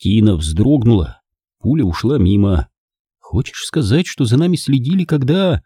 Тина вздрогнула. Пуля ушла мимо. Хочешь сказать, что за нами следили, когда...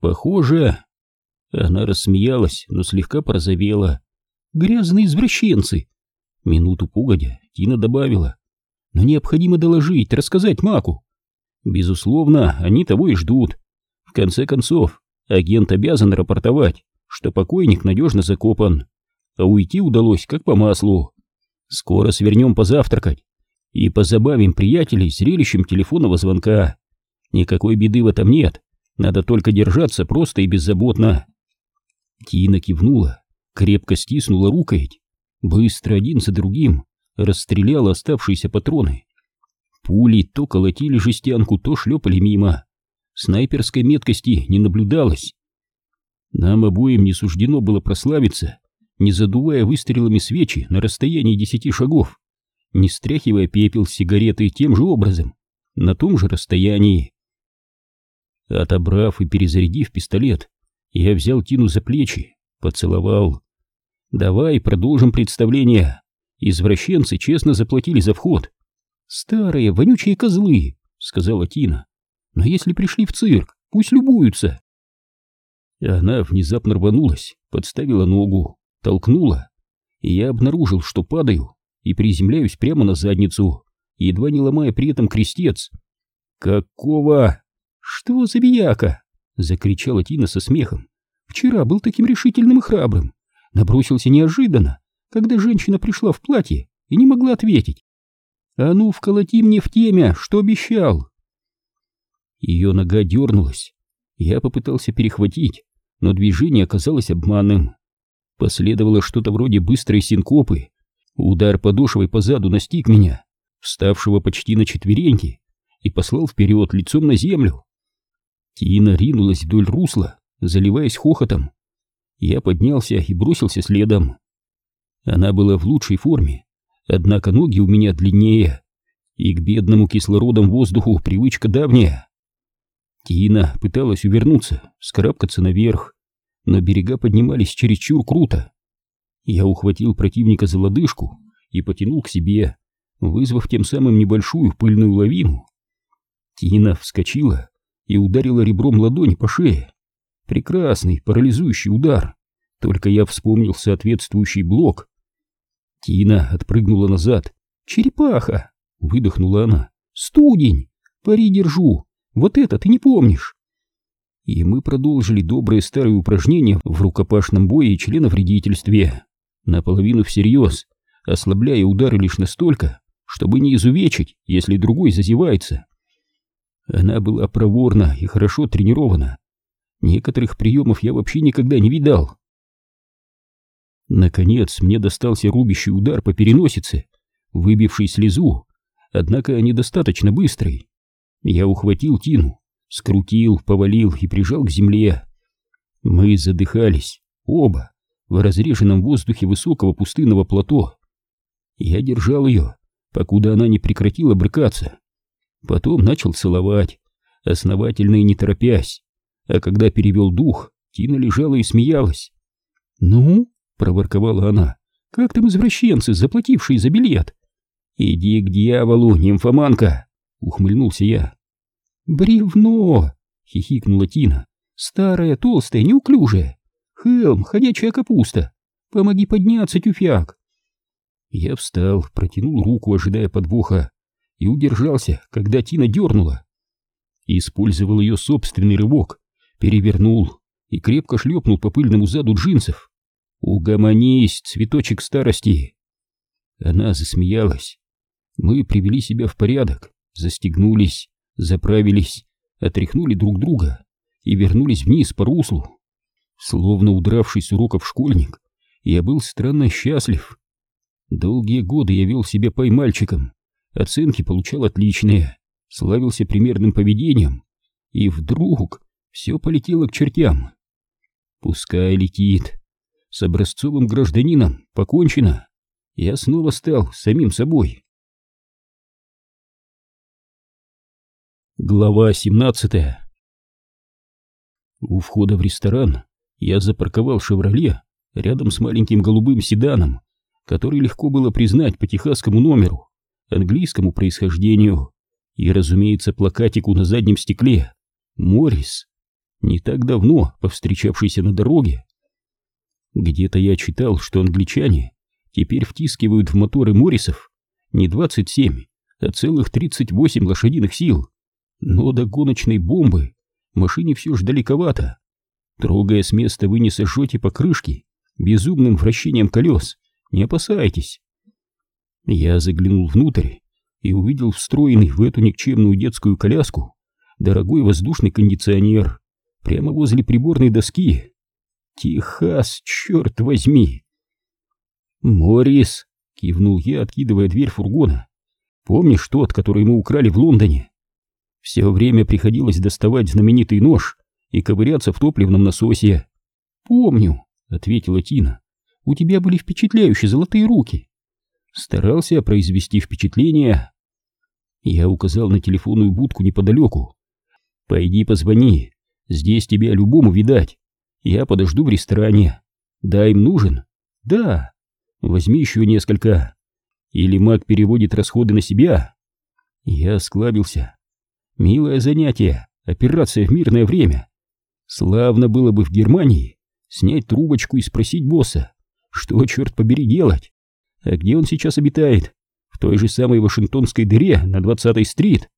Похоже. Она рассмеялась, но слегка порозовела. Грязные извращенцы. Минуту погодя, Тина добавила. Но необходимо доложить, рассказать Маку. Безусловно, они того и ждут. В конце концов, агент обязан рапортовать, что покойник надежно закопан, а уйти удалось как по маслу. Скоро свернем позавтракать и позабавим приятелей зрелищем телефонного звонка. Никакой беды в этом нет, надо только держаться просто и беззаботно. Тина кивнула, крепко стиснула рукоять, быстро один за другим расстреляла оставшиеся патроны. Пули то колотили жестянку, то шлепали мимо. Снайперской меткости не наблюдалось. Нам обоим не суждено было прославиться, не задувая выстрелами свечи на расстоянии десяти шагов, не стряхивая пепел с сигареты тем же образом, на том же расстоянии. Отобрав и перезарядив пистолет, я взял Тину за плечи, поцеловал. «Давай продолжим представление. Извращенцы честно заплатили за вход». «Старые, вонючие козлы», — сказала Тина. «Но если пришли в цирк, пусть любуются». Она внезапно рванулась, подставила ногу, толкнула, и я обнаружил, что падаю и приземляюсь прямо на задницу, едва не ломая при этом крестец. «Какого?» «Что за бияка?» — закричала Тина со смехом. «Вчера был таким решительным и храбрым. Набросился неожиданно, когда женщина пришла в платье и не могла ответить. А ну, вколоти мне в теме, что обещал!» Ее нога дернулась. Я попытался перехватить, но движение оказалось обманным. Последовало что-то вроде быстрой синкопы. Удар подошвой по заду настиг меня, вставшего почти на четвереньки, и послал вперед лицом на землю. Тина ринулась вдоль русла, заливаясь хохотом. Я поднялся и бросился следом. Она была в лучшей форме, однако ноги у меня длиннее, и к бедному кислородом воздуху привычка давняя. Тина пыталась увернуться, скарабкаться наверх, но берега поднимались чересчур круто. Я ухватил противника за лодыжку и потянул к себе, вызвав тем самым небольшую пыльную лавину. Тина вскочила и ударила ребром ладони по шее. Прекрасный, парализующий удар. Только я вспомнил соответствующий блок. Тина отпрыгнула назад. «Черепаха!» — выдохнула она. «Студень! Пари держу! Вот это ты не помнишь!» И мы продолжили добрые старые упражнения в рукопашном бое и членовредительстве. Наполовину всерьез, ослабляя удары лишь настолько, чтобы не изувечить, если другой зазевается. Она была проворна и хорошо тренирована. Некоторых приемов я вообще никогда не видал. Наконец мне достался рубящий удар по переносице, выбивший слезу, однако недостаточно быстрый. Я ухватил Тину, скрутил, повалил и прижал к земле. Мы задыхались, оба, в разреженном воздухе высокого пустынного плато. Я держал ее, покуда она не прекратила брыкаться. Потом начал целовать, основательно и не торопясь, а когда перевел дух, Тина лежала и смеялась. «Ну?» — проворковала она. «Как там извращенцы, заплатившие за билет?» «Иди к дьяволу, нимфоманка!» — ухмыльнулся я. «Бревно!» — хихикнула Тина. «Старая, толстая, неуклюжая. Хелм, ходячая капуста. Помоги подняться, тюфяк!» Я встал, протянул руку, ожидая подвоха, и удержался, когда Тина дернула. Использовал ее собственный рывок, перевернул и крепко шлепнул по пыльному заду джинсов. «Угомонись, цветочек старости!» Она засмеялась. Мы привели себя в порядок, застегнулись, заправились, отряхнули друг друга и вернулись вниз по руслу. Словно удравший с уроков школьник, я был странно счастлив. Долгие годы я вел себя поймальчиком, оценки получал отличные, славился примерным поведением, и вдруг все полетело к чертям. Пускай летит. С образцовым гражданином покончено. Я снова стал самим собой. Глава 17 У входа в ресторан я запарковал «Шевроле» рядом с маленьким голубым седаном, который легко было признать по техасскому номеру, английскому происхождению и, разумеется, плакатику на заднем стекле «Моррис», не так давно повстречавшийся на дороге. Где-то я читал, что англичане теперь втискивают в моторы Моррисов не 27, а целых 38 лошадиных сил. Но до гоночной бомбы машине все ж далековато. Трогая с места, вы не сожжете покрышки безумным вращением колес. Не опасайтесь. Я заглянул внутрь и увидел встроенный в эту никчемную детскую коляску дорогой воздушный кондиционер прямо возле приборной доски. Техас, черт возьми! «Моррис!» — кивнул я, откидывая дверь фургона. «Помнишь тот, который мы украли в Лондоне?» Все время приходилось доставать знаменитый нож и ковыряться в топливном насосе. «Помню», — ответила Тина. «У тебя были впечатляющие золотые руки». Старался произвести впечатление. Я указал на телефонную будку неподалеку. «Пойди позвони, здесь тебя любому видать. Я подожду в ресторане. Да, им нужен?» «Да». «Возьми еще несколько». «Или маг переводит расходы на себя?» Я склабился. «Милое занятие, операция в мирное время. Славно было бы в Германии снять трубочку и спросить босса, что, черт побери, делать? А где он сейчас обитает? В той же самой Вашингтонской дыре на 20-й стрит?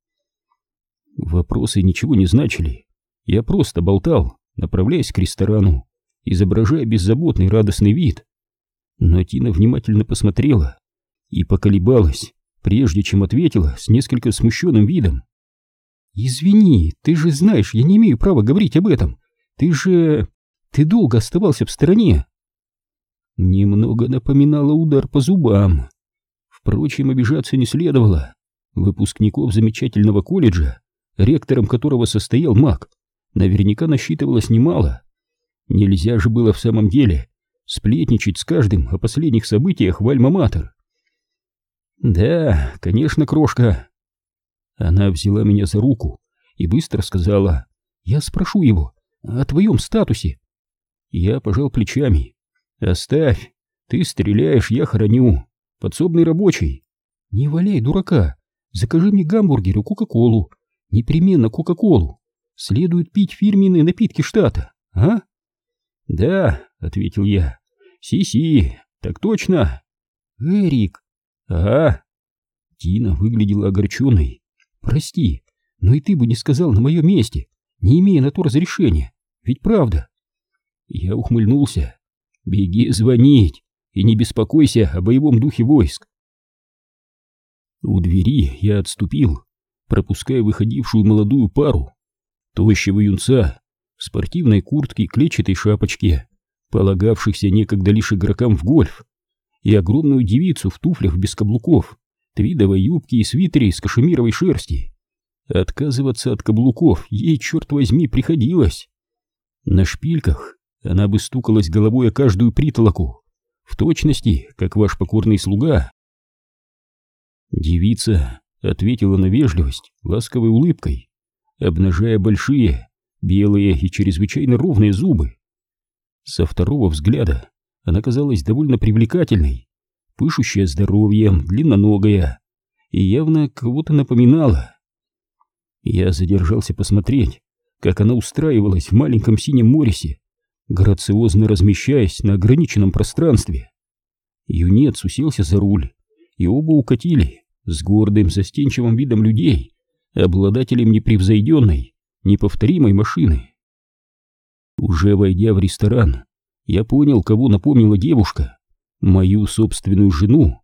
Вопросы ничего не значили. Я просто болтал, направляясь к ресторану, изображая беззаботный радостный вид. Но Тина внимательно посмотрела и поколебалась, прежде чем ответила с несколько смущенным видом. «Извини, ты же знаешь, я не имею права говорить об этом. Ты же... ты долго оставался в стороне». Немного напоминало удар по зубам. Впрочем, обижаться не следовало. Выпускников замечательного колледжа, ректором которого состоял маг, наверняка насчитывалось немало. Нельзя же было в самом деле сплетничать с каждым о последних событиях в Альма-Матер. «Да, конечно, крошка». Она взяла меня за руку и быстро сказала, «Я спрошу его о твоем статусе». Я пожал плечами. «Оставь, ты стреляешь, я храню. Подсобный рабочий». «Не валяй дурака, закажи мне гамбургер и кока-колу. Непременно кока-колу. Следует пить фирменные напитки штата, а?» «Да», — ответил я. «Си-си, так точно». «Эрик». «А?» Тина выглядела огорченной. «Прости, но и ты бы не сказал на моем месте, не имея на то разрешения. Ведь правда?» Я ухмыльнулся. «Беги звонить и не беспокойся о боевом духе войск». У двери я отступил, пропуская выходившую молодую пару. Тощего юнца в спортивной куртке и клетчатой шапочке, полагавшихся некогда лишь игрокам в гольф, и огромную девицу в туфлях без каблуков, твидовой юбке и свитере из кашемировой шерсти. Отказываться от каблуков ей, черт возьми, приходилось. На шпильках она бы стукалась головой о каждую притолоку, в точности, как ваш покорный слуга. Девица ответила на вежливость ласковой улыбкой, обнажая большие, белые и чрезвычайно ровные зубы. Со второго взгляда она казалась довольно привлекательной, пышущая здоровьем, длинноногая и явно кого-то напоминала. Я задержался посмотреть, как она устраивалась в маленьком синем морисе, грациозно размещаясь на ограниченном пространстве. Юнец уселся за руль, и оба укатили с гордым застенчивым видом людей, обладателем непревзойденной, неповторимой машины. Уже войдя в ресторан, я понял, кого напомнила девушка, мою собственную жену.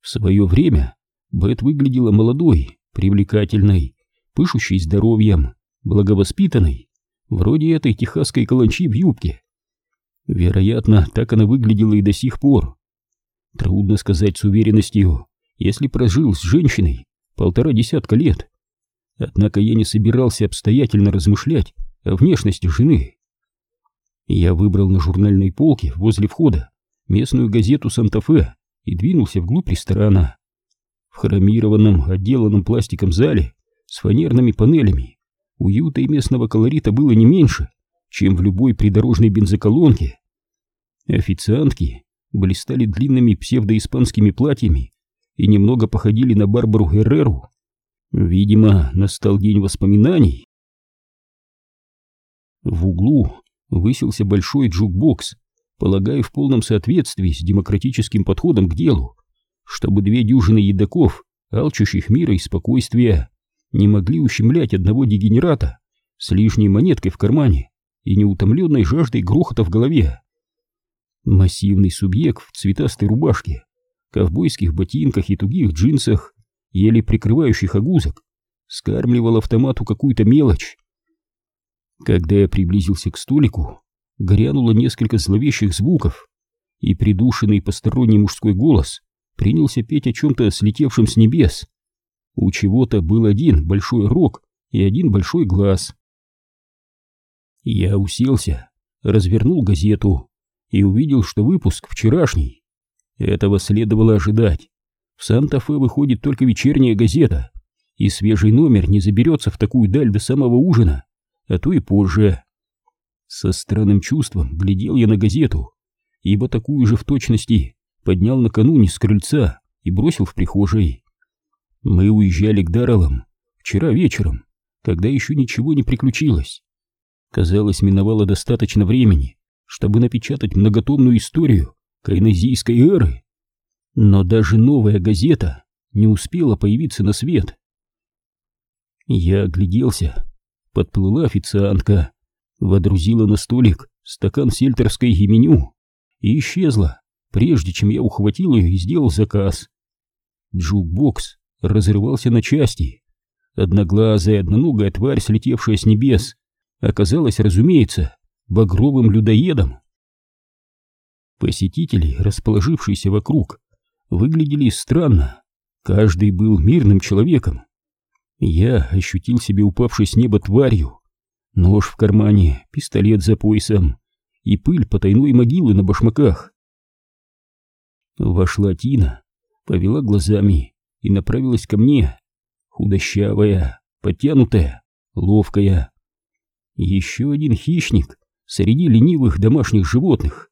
В свое время Бет выглядела молодой, привлекательной, пышущей здоровьем, благовоспитанной, вроде этой техасской каланчи в юбке. Вероятно, так она выглядела и до сих пор. Трудно сказать с уверенностью, если прожил с женщиной полтора десятка лет. Однако я не собирался обстоятельно размышлять о внешности жены. Я выбрал на журнальной полке возле входа местную газету «Санта-Фе» и двинулся вглубь ресторана. В хромированном, отделанном пластиком зале с фанерными панелями уюта и местного колорита было не меньше, чем в любой придорожной бензоколонке. Официантки блистали длинными псевдоиспанскими платьями и немного походили на Барбару Герреру. Видимо, настал день воспоминаний. В углу высился большой джукбокс, полагаю, в полном соответствии с демократическим подходом к делу, чтобы две дюжины едоков, алчущих мира и спокойствия, не могли ущемлять одного дегенерата с лишней монеткой в кармане и неутомленной жаждой грохота в голове. Массивный субъект в цветастой рубашке, ковбойских ботинках и тугих джинсах, еле прикрывающих огузок, скармливал автомату какую-то мелочь. Когда я приблизился к столику, грянуло несколько зловещих звуков, и придушенный посторонний мужской голос принялся петь о чем-то слетевшем с небес. У чего-то был один большой рог и один большой глаз. Я уселся, развернул газету и увидел, что выпуск вчерашний. Этого следовало ожидать. В Санта-Фе выходит только вечерняя газета, и свежий номер не заберется в такую даль до самого ужина, а то и позже. Со странным чувством глядел я на газету, ибо такую же в точности поднял накануне с крыльца и бросил в прихожей. Мы уезжали к Дарреллам вчера вечером, когда еще ничего не приключилось. Казалось, миновало достаточно времени, чтобы напечатать многотомную историю кайнозойской эры. Но даже новая газета не успела появиться на свет. Я огляделся. Подплыла официантка, водрузила на столик стакан сельтерской и меню и исчезла, прежде чем я ухватил ее и сделал заказ. Джукбокс разрывался на части. Одноглазая, одноногая тварь, слетевшая с небес, оказалась, разумеется, багровым людоедом. Посетители, расположившиеся вокруг, выглядели странно. Каждый был мирным человеком. Я ощутил себя упавшей с неба тварью. Нож в кармане, пистолет за поясом и пыль потайной могилы на башмаках. Вошла Тина, повела глазами и направилась ко мне. Худощавая, подтянутая, ловкая. Еще один хищник среди ленивых домашних животных.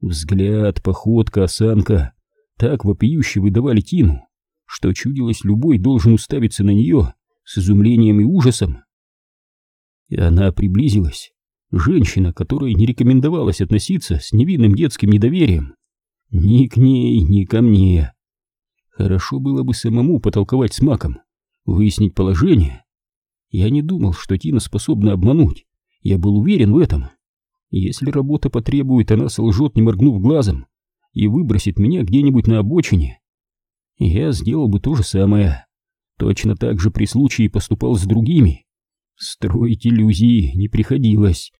Взгляд, походка, осанка так вопиюще выдавали Тину, что чудилось любой должен уставиться на нее с изумлением и ужасом. И она приблизилась, женщина, которой не рекомендовалось относиться с невинным детским недоверием. Ни к ней, ни ко мне. Хорошо было бы самому потолковать с Маком, выяснить положение. Я не думал, что Тина способна обмануть. Я был уверен в этом. Если работа потребует, она солжет, не моргнув глазом, и выбросит меня где-нибудь на обочине. Я сделал бы то же самое. Точно так же при случае поступал с другими. Строить иллюзии не приходилось.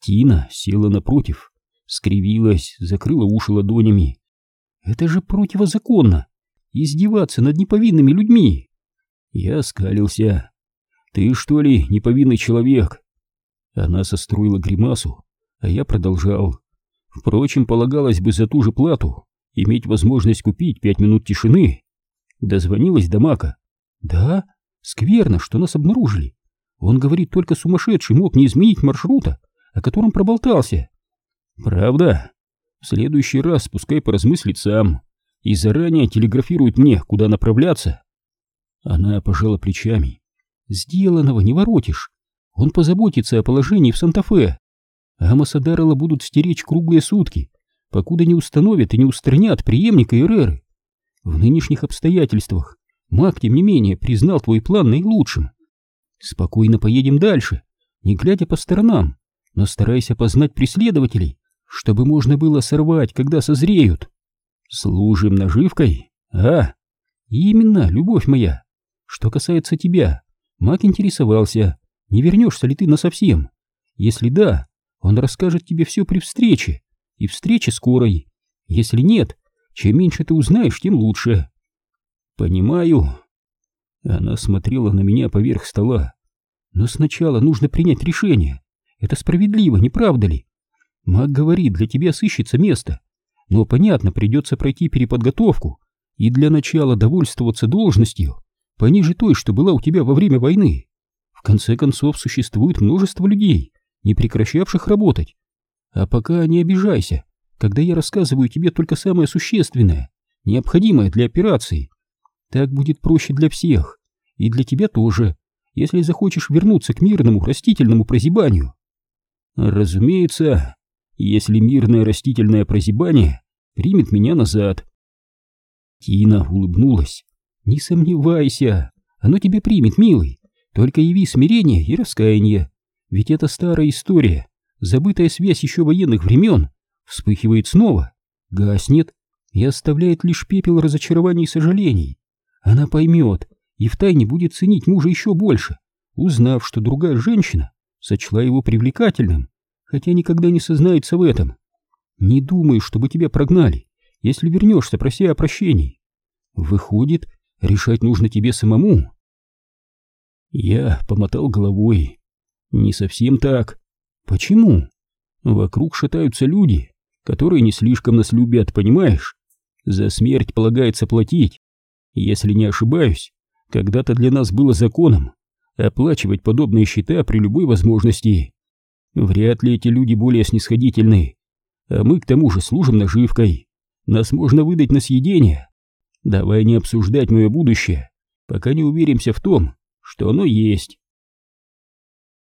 Тина села напротив, скривилась, закрыла уши ладонями. Это же противозаконно! Издеваться над неповинными людьми! Я скалился. Ты что ли неповинный человек? Она состроила гримасу, а я продолжал. Впрочем, полагалось бы за ту же плату иметь возможность купить пять минут тишины. Дозвонилась до Мака. Да, скверно, что нас обнаружили. Он говорит, только сумасшедший мог не изменить маршрута, о котором проболтался. Правда? В следующий раз пускай поразмыслит сам и заранее телеграфирует мне, куда направляться. Она пожала плечами. Сделанного не воротишь. Он позаботится о положении в Санта-Фе. Амоса Даррелла будут стеречь круглые сутки, покуда не установят и не устранят преемника Эреры. В нынешних обстоятельствах маг, тем не менее, признал твой план наилучшим. Спокойно поедем дальше, не глядя по сторонам, но стараясь опознать преследователей, чтобы можно было сорвать, когда созреют. Служим наживкой, а? Именно, любовь моя. Что касается тебя, маг интересовался, не вернешься ли ты насовсем. Если да, он расскажет тебе все при встрече, и встрече скорой. Если нет, чем меньше ты узнаешь, тем лучше. Понимаю. Она смотрела на меня поверх стола. Но сначала нужно принять решение. Это справедливо, не правда ли? Маг говорит, для тебя сыщется место. Но, понятно, придется пройти переподготовку и для начала довольствоваться должностью, пониже той, что была у тебя во время войны. В конце концов, существует множество людей, не прекращавших работать. А пока не обижайся, когда я рассказываю тебе только самое существенное, необходимое для операции. Так будет проще для всех, и для тебя тоже, если захочешь вернуться к мирному растительному прозябанию. Разумеется, если мирное растительное прозябание примет меня назад. Тина улыбнулась. Не сомневайся, оно тебя примет, милый. Только яви смирение и раскаяние. Ведь это старая история, забытая связь еще военных времен, вспыхивает снова, гаснет и оставляет лишь пепел разочарований и сожалений. Она поймет и втайне будет ценить мужа еще больше, узнав, что другая женщина сочла его привлекательным, хотя никогда не сознается в этом. Не думай, чтобы тебя прогнали, если вернешься, прося о прощении. Выходит, решать нужно тебе самому. Я помотал головой. Не совсем так. Почему? Вокруг шатаются люди, которые не слишком нас любят, понимаешь? За смерть полагается платить. Если не ошибаюсь, когда-то для нас было законом оплачивать подобные счета при любой возможности. Вряд ли эти люди более снисходительны. А мы к тому же служим наживкой. Нас можно выдать на съедение. Давай не обсуждать мое будущее, пока не уверимся в том, что оно есть.